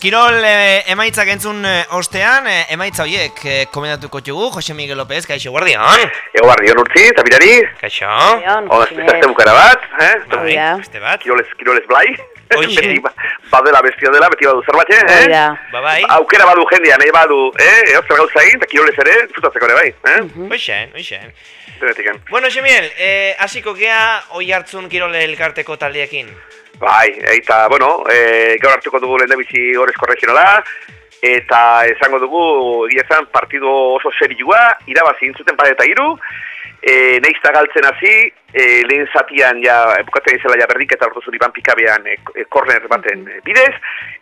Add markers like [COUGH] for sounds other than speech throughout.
Kirol eh, emaitzak entzun eh, ostean, eh, emaitza horiek eh, komendatuko txugu, Jose Miguel López, kaixo guardian. Ego barrion urtzi, eta birari, Kaixo. Beste bukara bat, eh? Bai, beste bat. Kiroles, kiroles blai. Hoxe. [LAUGHS] Beti ba- badela bestia dela, beti badu zerbait, eh? Oida. Ba bai, Aukera badu jendean, nahi badu, eh? Eozer gauza egin, eta kiroles ere, disfrutatzeko ere bai, eh? hoxen, hoxen. Denetiken. Bueno, Jose Miguel, eh, hasiko gea oi hartzun Kirol elkarteko taldeekin. Bai, eta, bueno, e, gaur hartuko dugu lehen bizi horrezko regionala, eta esango dugu, egia esan, partido oso serioa, irabazi intzuten bat eta iru, e, neizta galtzen hasi, e, lehen zatian, ja, bukatzen izela ja berdik eta ordu zuri pikabean e, e, corner baten e, bidez,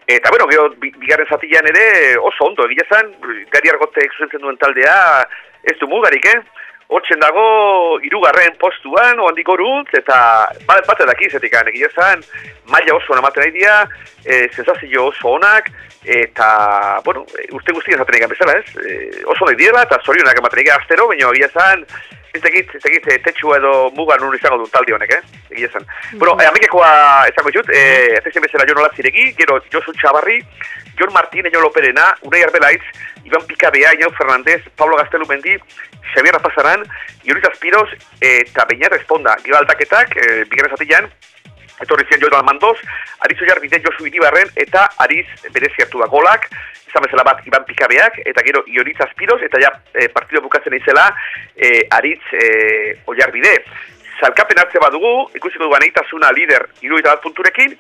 eta, bueno, gero, bi- bigarren zatian ere oso ondo, egia esan, gari argotek zuzentzen duen taldea, ez du mugarik, eh? Hortzen dago, irugarren postuan, oandik goruntz, eta bat, bat edakiz, etik egia esan, maila oso ematen nahi dira, e, sensazio oso onak, eta, bueno, e, urte guztien zaten egan bezala, ez? E, oso nahi direla, eta zorionak ematen egan astero, baina egia esan, ez tekit, ez tekit, e, tetxu edo muga nun izango duen talde honek, eh? Egia esan. Bueno, e, amikekoa esango ditut, e, ez bezala Jon Olaziregi, gero Josu Txabarri, Jon Martín, Eño Loperena, Unai Arbelaitz, Iban Pikabea, Iñau Fernandez, Pablo Gaztelumendi, Xavier Rapazaran, Ioriz Aspiros, eta Beñat Responda. Gero aldaketak, e, bigarren zatian, etorri ziren Joel Mandoz, Ariz Oiar bide Josu Iribarren, eta Ariz berezi hartu da golak, izan bezala bat Iban Pikabeak, eta gero Ioriz Aspiros, eta ja e, partido bukatzen izela e, Ariz e, Oiar bide. Zalkapen hartze badugu, ikusiko dugu aneitasuna lider iruita punturekin,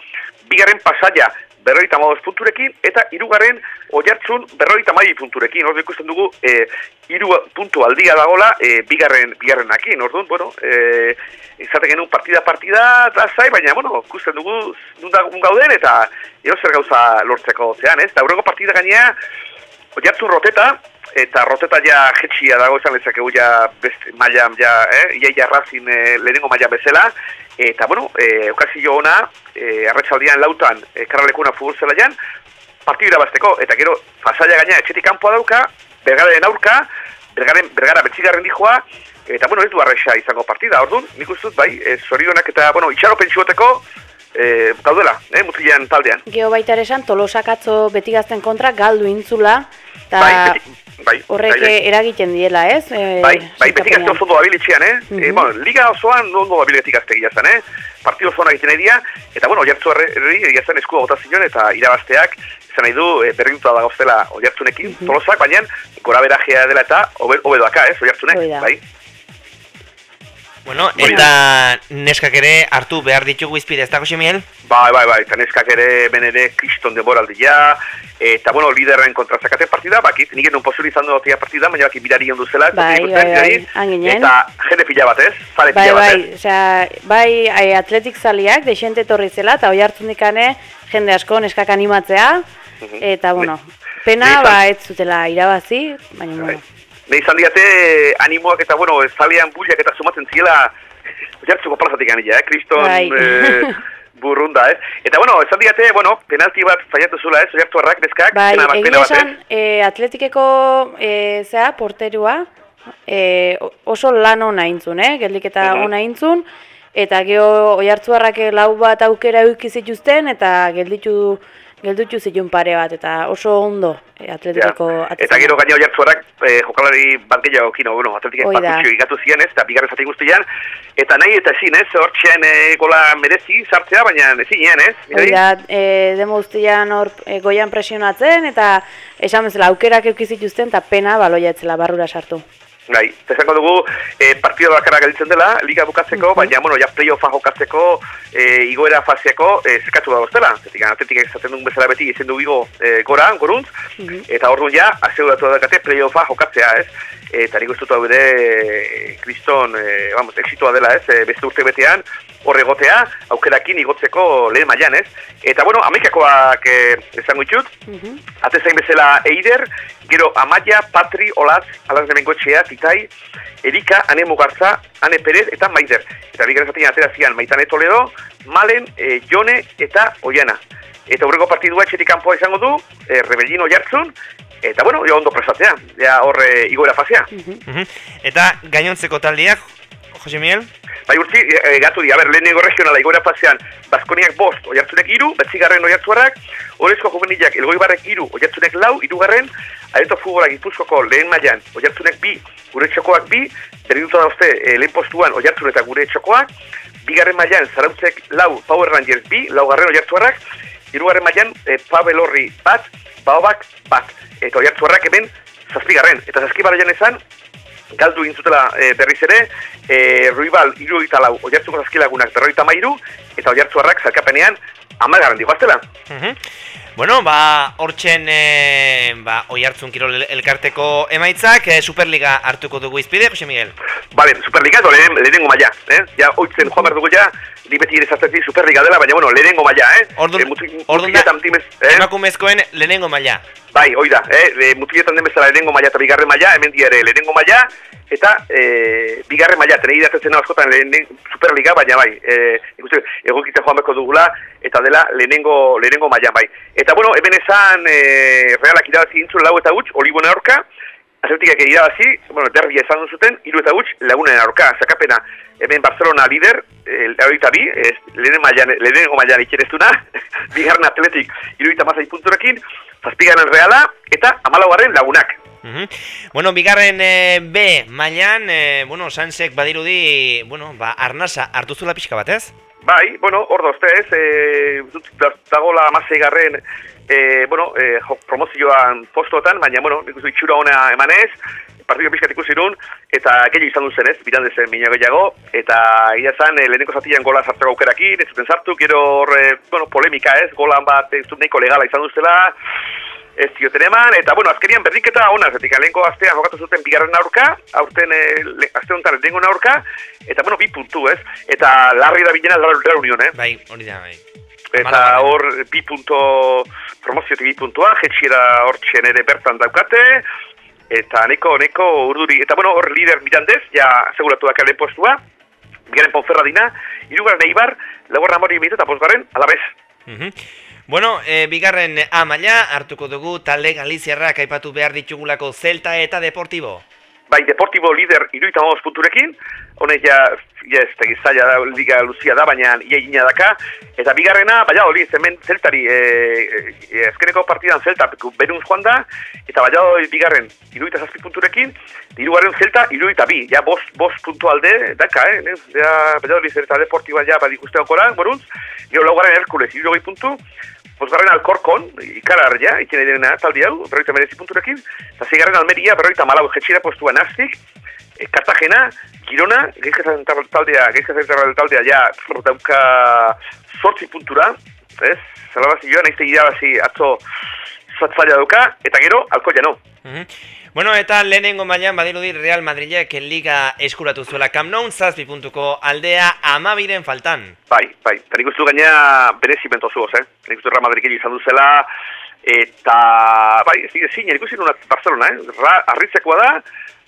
bigarren pasaia berroita madoz punturekin, eta hirugarren oiartzun berroita mai punturekin. Ordu ikusten dugu, e, iru puntu aldia dagola, e, bigarren, bigarrenakin. Orduan, bueno, e, izaten genuen partida partida, da zai, baina, bueno, ikusten dugu, nun gauden, eta ero zer gauza lortzeko zean, ez? Eta aurrengo partida gainea, oiartzun roteta, eta roteta ja jetxia dago esan lezakegu ja beste mailan ja, eh, ia jarrazin eh, lehenengo mailan bezala, eta bueno, eh, okazio ona, eh, arratsaldian lautan, eh, karralekuna futbol zelaian, partidu irabazteko, eta gero, fasaia gaina etxetik kanpoa dauka, bergaren aurka, bergaren, bergara betxigarren dijoa, eta bueno, ez du arresa izango partida, orduan, nik uste dut, bai, eh, zorionak eta, bueno, itxaro pentsuoteko, eh, gaudela, eh, mutilean taldean. Geo baita ere esan, tolosak atzo beti gazten kontra galdu intzula, eta Bai, beti, bai, horrek bai, bai. eragiten diela, ez? E, Bai, bai, beti gazte oso ondo abilitzean, eh? Mhm. e, bueno, liga osoan ondo abilitik gazte egia zen, eh? Partido osoan egiten nahi dira, eta bueno, oiartzu herri egia zen eskua gota zion, eta irabazteak, izan nahi du, e, berrintuta da gauztela oiartzunekin, Mhm. tolosak, baina gora berajea dela eta hobedoaka, ez, oiartzunek, bai? Bueno, Hori eta neskak ere hartu behar ditugu izpide, ez da, Jose Miguel? Bai, bai, bai, eta neskak ere, ben ere, kriston denboraldia, eta, bueno, liderren kontra zakate partida, bakit, nik genuen posible izan dut partida, baina bakit birari ondu zela, Bai, ikusten, bai, bai, han ginen. eta jende pila bat, ez? Zale Bai, pila bat, bai, ez? osea, bai, ai, atletik zaliak, desente etorri zela, eta oi hartzun dikane, jende asko neskak animatzea, eta, bueno, pena, ba, ez zutela irabazi, baina, Bai. bueno, Ne izan diate animoak eta, bueno, zalean buliak eta sumatzen ziela [LAUGHS] jartzuko plazatik ganila, eh? Kriston Bai. eh, [LAUGHS] burrunda, ez? Eta, bueno, esan diate, bueno, penalti bat faiatu zula, ez? Oiartu harrak, neskak, bai, pena bat, pena bat, esan, ez? e, atletikeko, e, zea, porterua, e, o- oso lan ona intzun, eh? geldiketa Mhm. ona intzun, eta geho oi lau bat aukera euki zituzten, eta gelditu, gelditu zituen pare bat, eta oso ondo e, atletikeko Ja. Eta gero gaina oiartu harrak, eh, jokalari bat gehiago kino, bueno, atletik Hoi bat da. gutxio igatu zian, ez? Eta bigarren zati guztian, eta nahi eta ezin, ez? Hortxean eh, gola merezi sartzea, baina ezin, ez? Hoi da, e, demo guztian hor e, goian presionatzen, eta esan bezala aukerak euki zituzten, eta pena baloia etzela barrura sartu. Bai, eta esango dugu, e, partida bakarra gelditzen dela, liga bukatzeko, baina, bueno, ja playoffa jokatzeko, e, igoera faseako, e, zekatu da goztela. Zetik, atletik esaten duen bezala beti, izen du bigo e, gora, goruntz, eta orduan ja, aseguratu da dakate playoffa jokatzea, ez? Eta nik uste hau ere, e, kriston, e, vamos, exitoa dela ez, e, beste urte betean, horre gotea, aukerakin igotzeko lehen mailan ez. Eta bueno, amekakoak e, esango ditut, Mhm. Ate zain bezala Eider, gero Amaia, Patri, Olaz, Alaz Nemengoetxea, Titai, Erika, Ane Mugartza, Ane Perez eta Maider. Eta bigarren zatean atera zian Maitane Toledo, Malen, e, Jone eta Oiana. Eta hurreko partidua etxetik kanpoa izango du, e, Rebellino jartzun, eta bueno, jo ondo prestatzea, ja horre igoera fasea. Mhm. Eta gainontzeko taldeak, Jose Miguel? Bai urtzi, e, gatu di, a ber, lehenengo regionala igoera fasean, Baskoniak bost, oiartzunek iru, betzigarren oiartzuarrak, Horezko juvenilak elgoi barrek iru, oiartzunek lau, irugarren, areto futbolak gipuzkoko lehen mailan, oiartzunek bi, gure txokoak bi, berdintuta dauzte e, lehen postuan oiartzun eta gure txokoak, bigarren mailan, zarautzek lau, Power Rangers bi, laugarren oiartzuarrak, hirugarren mailan, e, Pavel Horri bat, Baobak bat, eta oiartzuarrak hemen, zazpigarren, eta zazkibarren esan, galdu intzutela e, berriz ere, e, Ruibal irurogeita lau, oiartzuko zazkilagunak berrogeita mairu, eta oiartzuarrak zalkapenean, amagarren digoaztela. Mhm. Bueno, ba, hortzen, e, ba, oi hartzun kirol elkarteko emaitzak, e, Superliga hartuko dugu izpide, Jose Miguel? Vale, Superliga edo lehen, lehenengo maila, eh? Ja, oitzen joan behar dugu ja, ni beti ere zartetik Superliga dela, baina, bueno, lehenengo maila, eh? Ordun- Eh, mutu- ordun mutiletan da- timez, eh? Emakumezkoen lehenengo maila. Bai, hoi da, eh? E, mutiletan den bezala lehenengo maila eta bigarren maila, hemen di ere lehenengo maila, eta e, bigarren maila, tenei datetzen askotan lehen, Superliga, baina bai, e, ikusten, egokitzen joan beko dugula, eta dela lehenengo, lehenengo maila, bai. Eta, bueno, hemen esan, e, realak irabazi intzun lau eta huts, olibona aurka, Atletikak irabazi, bueno, derbia izan zuten, hiru eta huts, lagunen aurka, zakapena, hemen Barcelona lider, eh, hogeita bi, eh, lehenen mailan, lehenengo mailan ikereztuna, [LAUGHS] bigarren atletik, iruita mazai punturekin, zazpigaren reala, eta amalaugarren lagunak. Mhm. Bueno, bigarren e, B mailan, e, bueno, Sansek badirudi, bueno, ba, arnasa hartu zula pixka bat, ez? Bai, bueno, hor dozte ez, e, dut- da- dagoela amaseigarren, e, bueno, e, promozioan postotan, baina, bueno, nik uste itxura ona emanez, partidu pixkat ikusi nun, eta gehiago izan duzen ez, biran dezen mina gehiago, eta gira zan, e, leheneko zatian gola sartzeko aukerakin, ez zuten sartu, gero hor, e, bueno, polemika ez, golan bat, ez dut nahiko legala izan duzela, ez zioten eman, eta bueno, azkenian berdinketa ona, zetik lehenko astean jokatu zuten bigarren aurka, aurten e, le, aste honetan lehenko aurka, eta bueno, bi puntu, ez? Eta larri da bilena lar, lar union, eh? Bai, hori da, bai. Eta Malagarren. hor bi punto, promoziotik bi puntua, jetxiera hor txen ere bertan daukate, eta neko, neko urduri, eta bueno, hor lider mirandez, ja seguratu daka lehen postua, bigarren Ponferradina, irugarren Eibar, laguarra mori emite eta posgarren, alabez. Mhm. Bueno, e, bigarren A maila hartuko dugu talde Galiziarrak aipatu behar ditugulako Celta eta Deportivo. Bai, Deportibo lider iruita punturekin, honek ja, ez zaila da, liga luzia da, baina ia egina daka, eta bigarrena, baina hori, hemen zeltari, e, e, ezkeneko partidan zelta berunz joan da, eta baina hori bigarren iruita zazpi punturekin, irugarren zelta iruita bi, ja bost, bost puntu alde, daka, eh, ja, baina hori zelta deportiba ja, badi ikuste okora, boruz, gero laugarren Herkules, irurogei puntu, Bosgarren Alkorkon, ikarar ja, itzen edena taldi hau, berroita merezi punturekin, eta zeigarren Almeria, berroita malau jetxira postua naztik, e, Kartagena, Girona, geizkazen taldea, geizkazen taldea, ja, dauka sortzi puntura, ez? Zalabazi joan, naizte irabazi atzo zatzaila dauka, eta gero, Alkoia no. Mhm. Bueno, eta lehenengo mailan badirudi Real Madridek liga eskuratu zuela Camp Nou, zazpi puntuko aldea amabiren faltan. Bai, bai, eta nik uste du gaina berezi bentozuoz, eh? Nik uste Real Madrid izan duzela, eta, bai, ez dira zine, nik uste Barcelona, eh? Ra, arritzekoa da,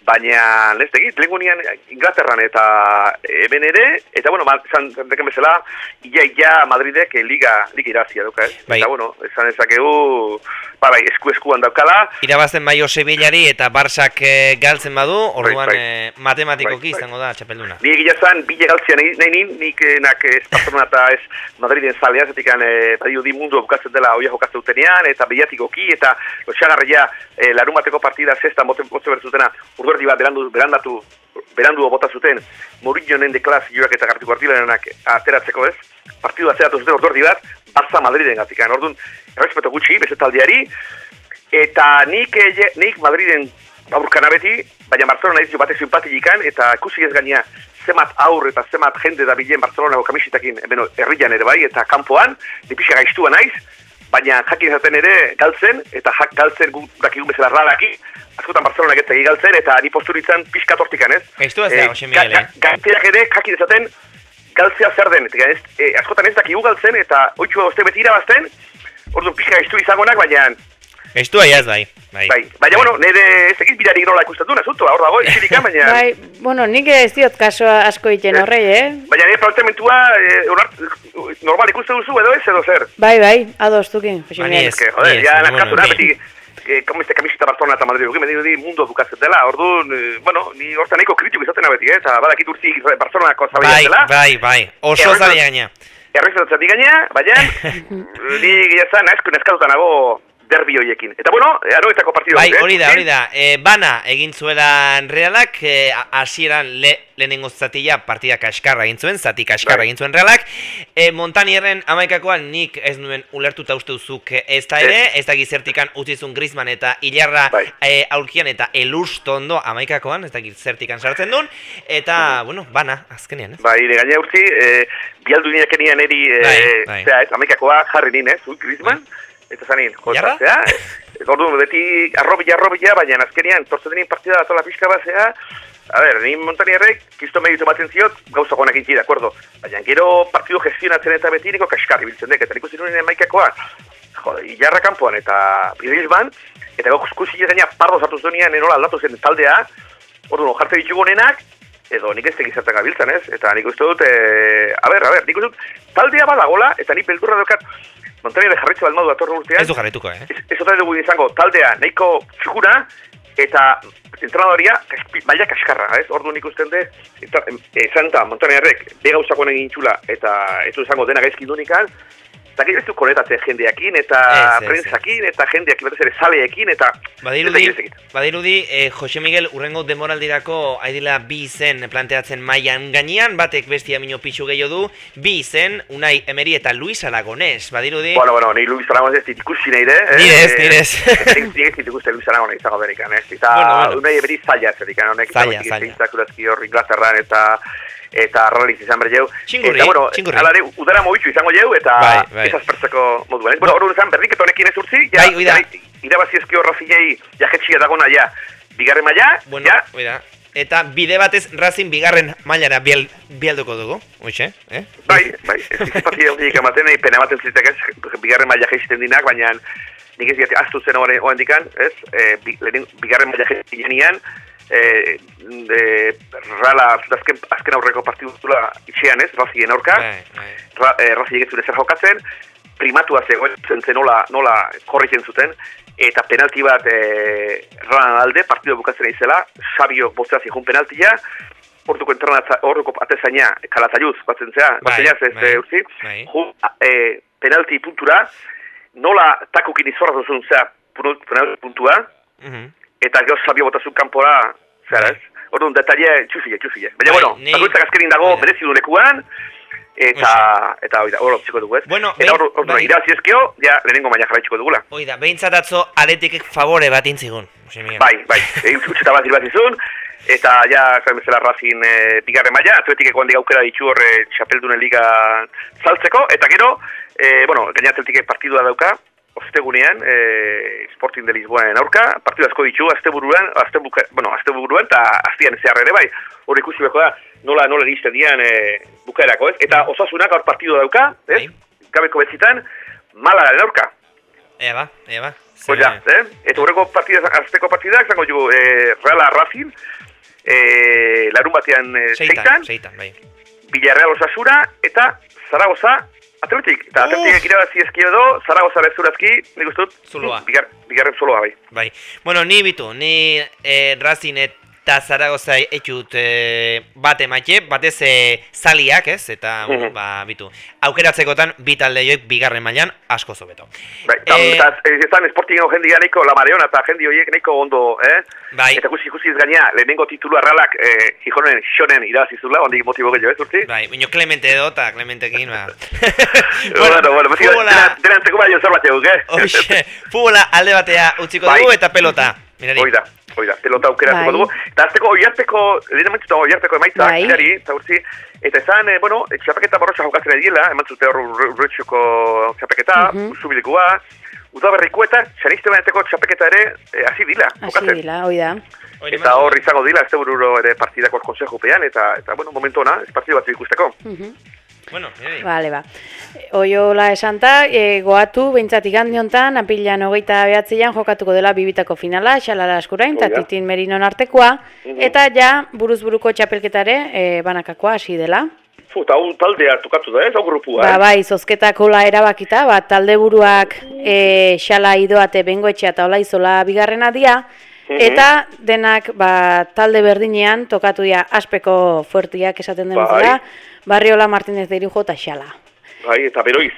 baina, ez tegit, lehen Inglaterran eta hemen ere, eta, bueno, ma, esan deken bezala, ia, ia Madridek eh, liga, liga irazia duka, eh? Bai. Eta, bueno, esan ezakegu, ba, bai, esku eskuan daukala, Irabazten baio Sevillari eta Barsak e, galtzen badu, orduan bai. e, matematikoki Bai, bai. izango da txapelduna. Ni egia zan, bile galtzia nahi, nahi nin, nik eh, nak ez Barcelona eta ez Madriden zalea, zetik e, badio di mundu bukatzen dela oia jokatzen dutenean, eta mediatikoki, eta lotxagarria e, larun bateko partida zesta mote, mote bertzutena, urduerdi bat berandu, berandatu, berandu bota zuten, Mourinhoen de klas joak eta gartiko artilanenak ateratzeko ez, partidu atzeratu zuten urduerdi bat, Barça Madriden gatikan, orduan, errespeto gutxi, beste taldeari, eta nik, eh, nik Madriden aurkana beti, baina Barcelona izio batek simpatikan, eta ikusi ez gaina zemat aur eta zemat jende da bilen Barcelonako kamisitakin, beno, herrian ere bai, eta kanpoan, ni pixa gaiztua naiz, baina jakin izaten ere galtzen, eta jak galtzen gu dakigun bezala ralaki, askotan Barcelona getzegi galtzen, eta ni posturitzen pixka tortikan, ez? Gaiztu ez da, Jose Miguel, eh? Gaitzeak ere jakin izaten galtzea zer den, eta ez, e, askotan ez dakigu galtzen, eta oitxua oste beti irabazten, orduan pixka gaiztu izangonak, baina Gaiztu aia ez bai. Bai, Bai, baina, bueno, nire ez egiz birarik nola ikusten duen, asunto, hor dago, izirikan, baina... Bai, bueno, nik ez diot kaso asko egiten horrei, eh? Baina nire planteamentua e, onar, normal ikusten duzu edo ez edo zer. Bai, bai, ados tukin, Jose Ba, ni Miguel. ez. Que, joder, ez, ya bueno, da, beti, eh, como este camiseta Barcelona eta Madrid, me dirudi mundu bukatzen dela, orduan, eh, bueno, ni hortan nahiko kritiko izaten beti, eh, eta badakit urti Barcelonako Bai, zabaian dela. bai, bai. Oso zaila gaina. Errezatzen di gaina, baina, ni gehiatzen asko neskatuta nago derbi hoiekin. Eta bueno, eh, anoetako partidu. Bai, eh, hori da, hori da. E, bana egin zuela realak, e, hasieran le, lehenengo zatila partida kaskarra egin zuen, zati kaskarra Bai. egin zuen realak. E, Montanierren amaikakoan nik ez nuen ulertuta uste uzuk ez da ere, ez da gizertikan utzizun Griezmann eta Ilarra Bai. e, aurkian eta elustondo amaikakoan, ez da gizertikan sartzen duen, eta, bueno, bana, azkenean, ez? Bai, nire gaina urti, eh, bialdu niak enian eri, eh, Bai, bai. zera, ez, amaikakoa jarri nien, ez, Griezmann, eta zanin, Jarra? eh, orduan, beti arrobila, arrobila, baina azkenean, tortzen denien partida da tola pixka bat, zera, a ber, ni Montanierrek, kisto meditu ematen ziot, gauza gonak intzi, de acuerdo, baina gero partidu gestionatzen eta beti niko kaskarri biltzen dek, eta nik uste nuen maikakoa, jode, Ilarra kanpoan eta Griezmann, eta gau ikusi gaina pardo sartu zuenean, enola aldatu zen taldea, orduan, jartze ditugu honenak, edo nik ez tegizartan gabiltzan ez, eta nik uste dut, e, a ber, a ber, nik uste dut, taldea badagola, eta nik beldurra daukat, Montaña de jarritze balmadu datorren urtean, Ez du jarrituko, eh? ez, ez dugu izango taldea nahiko figura eta entrenadoria maila kaskarra, ez? Ordu nik usten de, eta, e, Santa Montanerrek be gauzako egin txula eta ez du izango dena gaizkin dunikan, eta gero ez du konetatzen jendeakin eta Ez, prentzakin eta jendeakin batez ere zaleekin eta Badirudi, badirudi eh, Jose Miguel urrengo demoraldirako aidila bi izen planteatzen mailan gainean, batek bestia mino pixu gehiago du, bi izen, Unai Emeri eta Luis Aragonés, badirudi. Bueno, bueno, ni Luis Aragón ez dit ikusi nahi de. eh? Nire ez, nire ez. Nik [LAUGHS] ez dit ikusten Luis Aragón izango berikan, ez? Eta Bueno, bueno. unai eberi zaila ez berikan, honek Zaila, zaila. zaila. hor Inglaterran eta eta ralliz izan. Txingurri, eta, bueno, txingurri. alare, udara moitxu izango jau, eta Bai, bai. ez aspertzeko moduan. Bueno, hor izan berdiket honekin ez urtzi, ja, Bai, ja, irabazi ezkio razinei jajetxia dagona, ja, bigarren maila, Bueno, ja, oida. Eta bide batez Racing bigarren mailara bial, bialduko dugu, hoxe, eh? Bai, bai, ez izpazia horiek ematen, pena ematen zitek ez, bigarren maila jaisten dinak, baina nik ez diat astu zen horren dikan, ez, e, bi, lehen, bigarren maila jaisten e, e, rala azken, azken aurreko partidu zula itxean ez, razien aurka, Bai, bai. ra, e, razien ez zer jokatzen, primatua zegoen zen zen nola, nola korritzen zuten, eta penalti bat e, ralan alde, partidu bukatzen izela, Sabio bostea zihun penaltia, orduko entrenatza, orduko atezaina kalataiuz, batzen zea, Bai, batzen ez, bai, urzi, bai. ju, e, penalti puntura, nola takukin izorra zuzun zea penalti puntua, Mhm. Eta gero Sabio botazun kanpora, zera ez? Orduan, detaile txuzile, txuzile. Baina, Bai, bueno, ni- bakoitzak azkenin dago, da. berezi du lekuan, eta, eta, oida, hor optziko dugu, ez? Bueno, eta hor, hor, bai. irabazi ezkio, ja, lehenengo maila jarraitxiko dugula. Oida, behintzat atzo aletikek favore bat intzigun. Bai, bai, e, utxeta bat irabazizun, eta ja, zaren bezala razin e, bigarren maila, atletikeko handik aukera ditu horre txapeldunen liga saltzeko, eta gero, e, bueno, gaina atletikek partidua dauka, ostegunean, e, Sporting de Lisboanen aurka, partidu asko ditu, asteburuan, astebuka, bueno, asteburuan, eta astian zehar ere bai, hor ikusi beko da, nola, nola egisten dian e, bukaerako, ez? Eta osasunak gaur partidu dauka, ez? Bai. Gabeko betzitan, Malagaren aurka. Ea ba, ea ba. Ja, eh? Eta horreko partida, azteko partidak, zango jugu, eh, Reala Racing, eh, larun batean eh, Seitan, seitan, seitan, bai. Villarreal Osasura, eta Zaragoza Atletik. Eta. Atletik irabazi ezki edo, Zaragoza bezurazki, nik uste dut, bigarren zuloa bai. Bai. Bueno, ni bitu, ni eh, Racing eta Zaragoza etxut eh, bat emaite, batez eh, zaliak, ez? Eta, [LAUGHS] bueno, Mhm. ba, bitu. Aukeratzekotan, bi talde joik bigarren mailan asko zobeto. Bai, eta Eh, eta ez ezan esportingen jendia nahiko la mareona eta jendi horiek nahiko ondo, eh? Bai. Eta ikusi ikusi ez gaina, lehenengo titulu arralak, eh, Gijonen, Xonen irabazizula, ondik motibo gehiago ez urti? Bai, baina Clemente edo eta Clementekin, ba. [LAUGHS] bueno, bueno, beti futbola- dena- denantzeko bai zer bat eguk, eh? Hoxe, futbola alde batea utziko Bai. dugu eta pelota. Mirari. Hoi da. hoi da, pelota aukera Bai. dugu. Eta azteko, oi harteko, lehen emantzut oi harteko emaitza, Bai. kirari, eta urtzi, eta ezan, eh, bueno, eh, txapeketa borrosa jokatzen ari dela, eman zute hor ur- urretxuko txapeketa, Mhm. usubilekoa, udaberriko eta txaniste beneteko txapeketa ere eh, hasi dila, Hasi dila, hoi da. Hori Eta hor izango dila, ez bururo ere partidako konsejupean, eta, eta bueno, momentu ona, ez partidu bat ikusteko. Mhm. Bueno, nire. Bale, ba. Oiola esanta, e, goatu, behintzat igandi hontan, apilan hogeita behatzean jokatuko dela bibitako finala, xalala askurain, eta titin merinon artekoa, Mhm. eta ja, buruz buruko txapelketare e, banakakoa hasi dela. Fu, eta hau taldea tokatu da, ez, hau grupua, Ba, eh? bai, zozketakola erabakita, ba, talde buruak e, xala idoate bengoetxea eta olaizola bigarrena dia, Mhm. eta denak ba, talde berdinean tokatu dira aspeko fuertiak esaten den Bai. Barriola Martinez de Irujo eta xala. Bai, eta beroiz.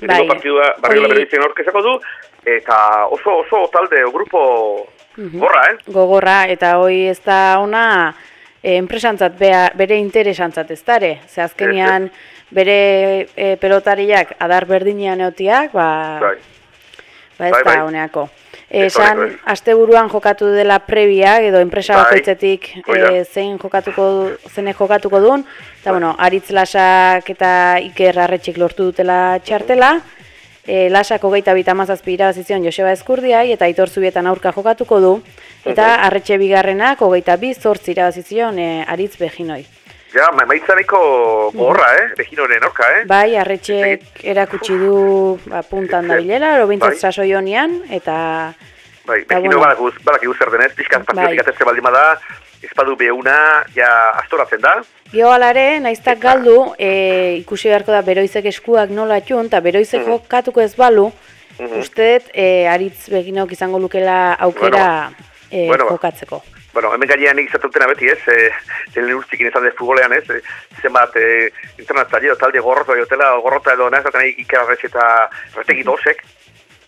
Bai. Partidua barriola Hori- beroizen aurkezako du, eta oso oso talde o grupo gorra, eh? Gogorra, eta hoi ez da ona e, enpresantzat, bea, bere interesantzat ez dare. Ze azkenean bere e, pelotariak adar berdinean eotiak, ba, Bai. ba ez Bai, da bai. honeako. Esan, ez. asteburuan jokatu dela prebia, edo enpresa Bai. bakoitzetik e, zein jokatuko, zenek jokatuko duen, eta bueno, aritz lasak eta iker arretxik lortu dutela txartela, e, lasak hogeita bita mazazpi irabazizion Joseba Eskurdiai, eta aitor zubietan aurka jokatuko du, eta arretxe bigarrenak hogeita bi zortzi irabazizion e, aritz beginoi. Ja, ma maitza nahiko gorra, eh? Beginoren orka, eh? Bai, arretxek erakutsi du ba, puntan da bilela, ero bintzat Bai. honian, eta Bai, Ba, begino bueno. bueno. balak zer denez, pixkat Bai. partiotik atertze baldin bada, espadu beuna, ja, astoratzen da. Gio alare, naiztak galdu, e, ikusi beharko da beroizek eskuak nola txun, eta beroizek Mhm. jokatuko ez balu, Mhm. uste dut, e, aritz beginok izango lukela aukera e, bueno, ba. Bueno, hemen gainean nik izatutena beti, ez? E, lehen urtzikin izan de futbolean, ez? E, zenbat, e, internatzaile, talde gorrota diotela, gorrota edo nahi zaten ikera eta retegi dosek,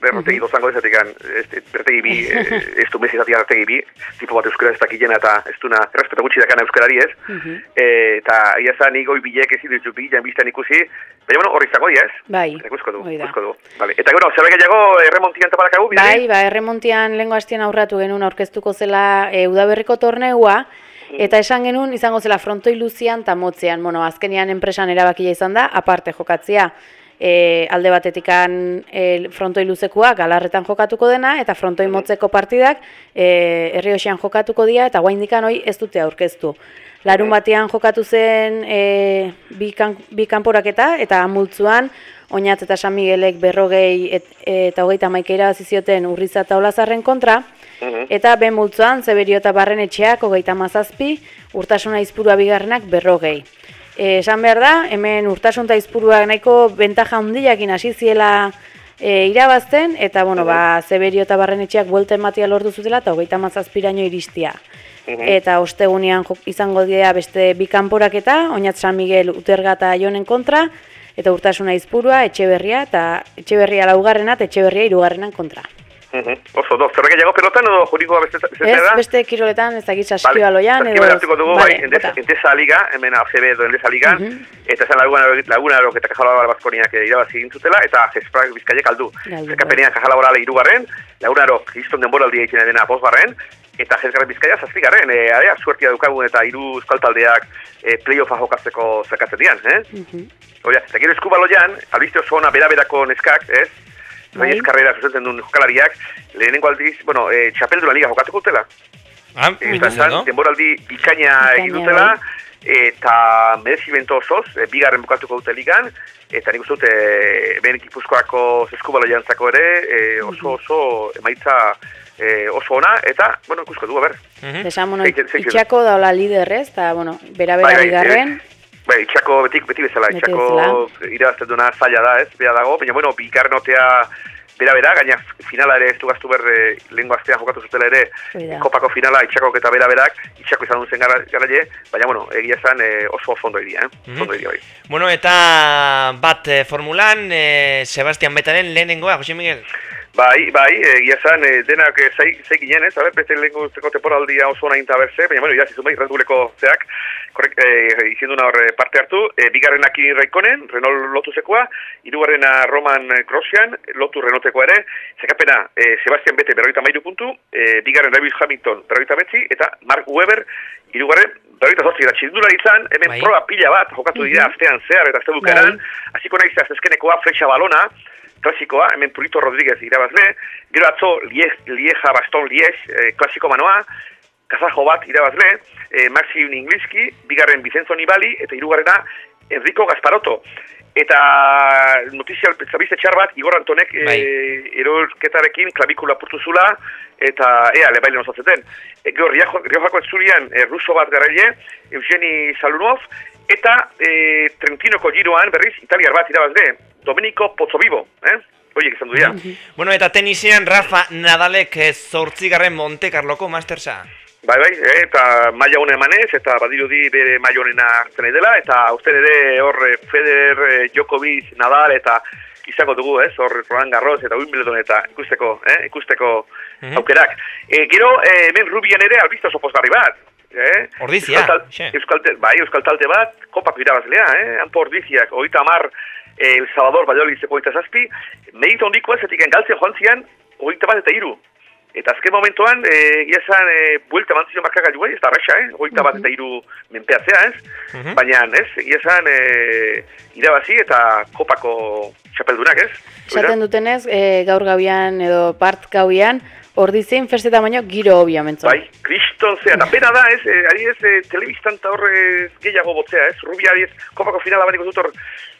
Ber, retegi dozango ez, retegi bi, [LAUGHS] e, ez du mezi retegi bi, tipo bat euskara ez dakilena eta ez duna, errespeta gutxi dakana euskarari ez, Mhm. e, eta ia zan igoi bilek ezin ditu bilan biztan ikusi, baina bueno, horri dia, ez? Bai, Ikusko du, ikusko du. Vale. Eta bueno, zerbait gehiago erremontian tabalakagu, Bai, ba, erremontian lehengo hastian aurratu genuen aurkeztuko zela e, udaberriko torneua, eta esan genuen izango zela frontoi luzian eta motzean, bueno, azkenean enpresan erabakia izan da, aparte jokatzea, e, alde batetikan e, frontoi luzekoa galarretan jokatuko dena, eta frontoi motzeko partidak e, herrioxean jokatuko dira, eta guaindikan hoi ez dute aurkeztu. Larun batean jokatu zen e, bi, kan, bi kanporaketa, eta multzuan, Oinatz eta San Miguelek berrogei et, eta hogeita maikera zizioten urriza eta olazarren kontra, eta ben multzuan Zeberio eta Barren etxeak hogeita mazazpi, urtasuna izpurua bigarrenak berrogei. Esan behar da, hemen urtasun eta izpuruak nahiko bentaja handiakin hasi ziela e, irabazten, eta bueno, ba, Zeberio eta Barren etxeak buelten matia lortu zutela, eta hogeita mazazpiraino iristia. Mhm. Eta ostegunean izango dira beste bi kanporaketa, Oinatz San Miguel Uterga eta Jonen kontra, eta urtasuna izpurua, etxeberria, eta etxeberria laugarrena, eta etxeberria irugarrenan kontra. Mhm. Oso, do, zer gehiago pelotan edo jurikoa beste, beste Ez, da? beste kiroletan ez dakit Vale, saskibaloian, edo... saskibaloian hartuko dugu, bai, Vale. Endesa Liga, hemen ACB edo Endesa Ligan, Mhm. eta esan laguna, laguna erok eta Caja Laboral Baskoniak eh, irabazi egin zutela, eta Jesprak Bizkaiek aldu. Galdu, Zekapenean Caja Laboral irugarren, laguna erok histon denboraldi egiten dena bosgarren, eta Jezgarren Bizkaia zazpigarren, e, area, suertia dukagun eta hiru euskal taldeak e, playoffa jokatzeko zekatzen dian, eh? Mhm. Oia, eta gero eskubaloian, albiste oso ona bera-berako neskak, ez? Bai. Bai. karrera zuzentzen duen jokalariak, lehenengo aldiz, bueno, e, txapeldura liga jokatuko dutela. Ah, Eta ikusten, esan, no? denboraldi bikaina Bikaina, egin dutela, bai. eta merezimento osoz, e, bigarren bukatuko dute ligan, eta nik uste dut, e, ben ekipuzkoako zeskubalo jantzako ere, e, oso oso emaitza e, oso ona, eta, bueno, ikusko du, a ber. Esan, bueno, Zeitzen- zeitzen. itxako daula liderrez, eta, bueno, bera-bera bigarren, e, bai, itxako beti, beti bezala, Beti itxako irabazten duena zaila da, ez, bera dago, baina, bueno, bigarren otea bera bera, gaina finala ere ez du gaztu ber e, lehengo astean jokatu zutela ere, Hori da. kopako finala itxakok eta bera berak, itxako izan duen zen gara, garaile, baina, bueno, egia esan e, oso oso ondo iria, eh? Mhm. Ondo iria, bai. Bueno, eta bat eh, formulan, eh, Sebastian Betaren lehenengoa, Jose Miguel. Bai, bai, egia zan, e, denak e, zai, zai ginen, ez, abe, beste lehenko temporaldia oso nahi berze, baina, bueno, idatzi zumei, Red Bulleko zeak, korrek, e, izin duna horre parte hartu, e, bigarrenak Raikkonen, Renault lotu zekoa, irugarrena Roman Grossian, lotu Renaultekoa ere, zekapena, e, Sebastian Bete berroita mairu puntu, e, bigarren Lewis Hamilton berroita betzi, eta Mark Webber, irugarren, berroita zortzi, eta txindula izan, hemen Bai. proba pila bat, jokatu dira astean zehar, eta azte bukaran, hasiko naiz azkezkenekoa flecha balona, klasikoa, hemen Purito Rodríguez irabazle, gero atzo Liej, Lieja Baston Liej, eh, klasiko manoa, kazajo bat irabazle, eh, Maxi Ingliski, bigarren Vicenzo Nibali, eta hirugarrena Enrico Gasparotto. Eta notizia zabizte txar bat, Igor Antonek Bai. eh, erorketarekin klabikula purtu zula, eta ea, lebailen osatzeten. E, gero, Rioja- Riojako etzulian, e, ruso bat garaile, Eugeni Salunov, eta e, Trentinoko giroan, berriz, italiar bat irabazle, Domenico Pozzovivo, eh? Oiek izan du dira. Bueno, eta tenisean Rafa Nadalek eh, zortzigarren Monte Carloko Mastersa. Bai, bai, eh, eta maila hona emanez, eta badirudi bere maila honena hartzen dela, eta uste ere hor eh, Federer, eh, Djokovic, Nadal, eta izango dugu, ez, hor Roland Garros eta Wimbledon eta ikusteko, eh, ikusteko Mhm. aukerak. E, gero, eh, hemen Rubian ere albizta oso pozgarri bat. Eh? Ordizia, Euskal. Euskal, bai, Euskal talte bat, kopako irabazlea, eh? Anpo ordiziak, oita mar, eh, El Salvador, Baiolizeko oita zazpi, merito hondiko ez, etik galtzen joan zian, oita bat eta iru. Eta azken momentuan, e, ia zan, e, buelta mantzio markagailuei, ez da arraxa, eh? Oita bat eta iru menpeatzea, ez? Mhm. Baina, ez, ia zan, e, irabazi eta kopako txapeldunak, ez? Esaten dutenez, e, gaur gauian edo part gauian, ordizien festeta baino giro hobia mentzo. Bai, kriston zea, eta pena da, ez, eh, ari ez, eh, telebistan eta horre gehiago botzea, ez, rubia ari ez, kopako finala baniko dut hor,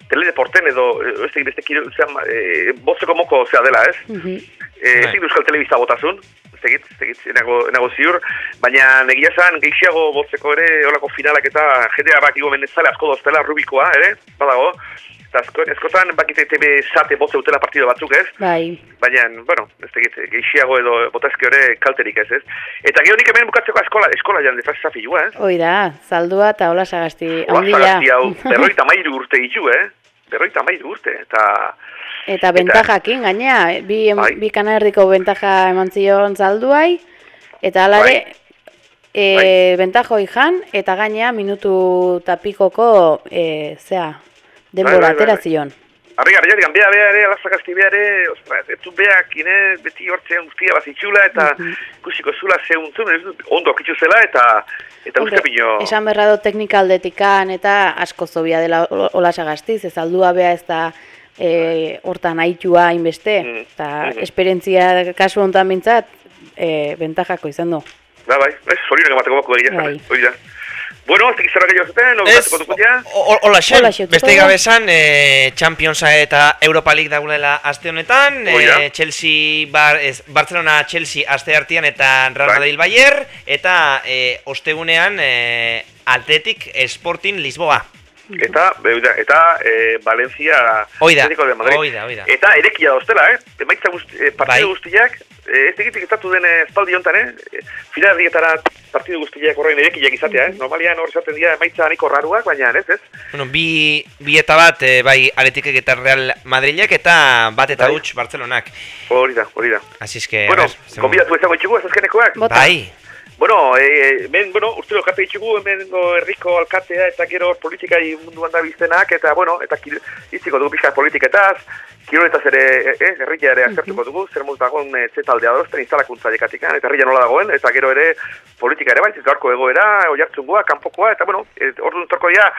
teledeporten edo, eh, ez beste kiro, zean, eh, botzeko moko zea dela, ez? Mhm. Eh, Bai. du euskal telebista botazun, ez ez egit, enago, enago ziur, baina negia zan, gehiago botzeko ere, holako finalak eta jendea bak igo menezale asko doztela, rubikoa, ere, badago, asko, eskotan bakite TV sate botze utela partido batzuk, ez? Bai. baina, bueno, ez tegit, gehiago edo botazke hori kalterik ez, ez? Eta gero nik hemen bukatzeko eskola, eskola jan defaz zafilua, ez? Hoi da, zaldua eta hola sagasti. Oa, Handia. zagazti hau, [LAUGHS] berroita mairu urte ditu, eh? Berroita mairu urte, eta... Eta bentajakin, gaina, bi, em- Bai. bi kanerdiko bentaja eman zion zalduai, eta alare, Bai. e, bentajo jan, eta gaina minutu tapikoko, e, zea, denbora Bai, bai, bai, atera zion. Arri garri jarri, bea, bea ere, alazakazti bea ere, ostras, ez du beak, ine, beti hortzean guztia bazitxula, eta ikusiko zula zehuntzun, ez dut, ondo okitzu zela, eta eta uste pino... Esan berra do teknika aldetikan eta asko zobia dela o- hola sagaztiz, ez aldua bea ez da e, hortan aitua hainbeste, Mhm, eta mhm. esperientzia kasu honetan bintzat, e, bentajako izan du. Ba, bai, ez, zorionek emateko bako egia Bai. hori da. Bueno, ez zerrak gehiago zuten, no Ez, bukatzeko dukut ja? o- o- hola xe, beste gabe da. esan, e, Championsa eta Europa League daulela aste honetan, Hoi da. e, Chelsea, Bar, ez, Barcelona, Chelsea aste artean eta Real Bai. Madrid Bayer, eta e, ostegunean e, Atletic Sporting Lisboa. Eta, beuda, eta e, Valencia Hoi da, Atlético de Madrid. hoi da, hoi da. Eta erekia dauztela, eh? Emaitza guzti, eh, partidu Bai. guztiak, eh, ez egitek estatu den eh, espaldi hontan, eh? Eh, Finaldietara partidu guztiak horrein erekiak izatea, eh? Normalian hor izaten dira emaitza nahiko raruak, baina ez, ez? Bueno, bi, bi eta bat, e, bai Atletikek eta Real Madrilek eta bat eta Bai. huts Barcelonak. Hori da, hori da. Así es que, bueno, konbidatu ezango itxugu, ez azkenekoak? Bota. Bai, Bueno, eh, hemen, bueno, urte elkarte ditugu, hemen herriko alkatea eta gero politikai munduan da biztenak, eta, bueno, eta kir- hitziko dugu pixka politiketaz, kiroletaz ere, eh, eh, herria ere azertuko dugu, zer moz dagoen eh, txetaldea dozten instalakuntza jekatikan, eta herria nola dagoen, eta gero ere politika ere baiz, gaurko egoera, oiartzungoa, kanpokoa, eta, bueno, eh, ordu entorko dira,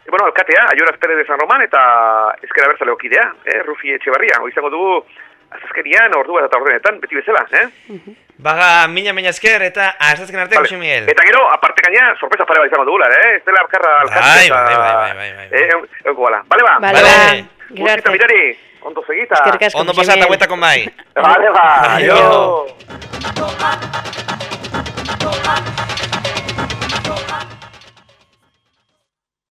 E, bueno, alkatea, Aioraz Pérez de San Román eta ezkera bertzale okidea, eh, Rufi Etxebarria. Izango dugu azazkerian, ordua eta ordenetan, beti bezala, eh? Baga mina mina esker eta azazken arte, Vale. Jose Miguel. Eta gero, aparte gaina, sorpresa pare bat izango dugula, eh? Ez dela alkarra alkatea Bai, bai, bai, bai, bai, bai. Eh, egongo gala. Bale ba? Bale, Vale. ba, arte. mirari, ondo segita. Eskerrik asko, Ondo pasata bueta con bai. Bale ba, Aio. toca,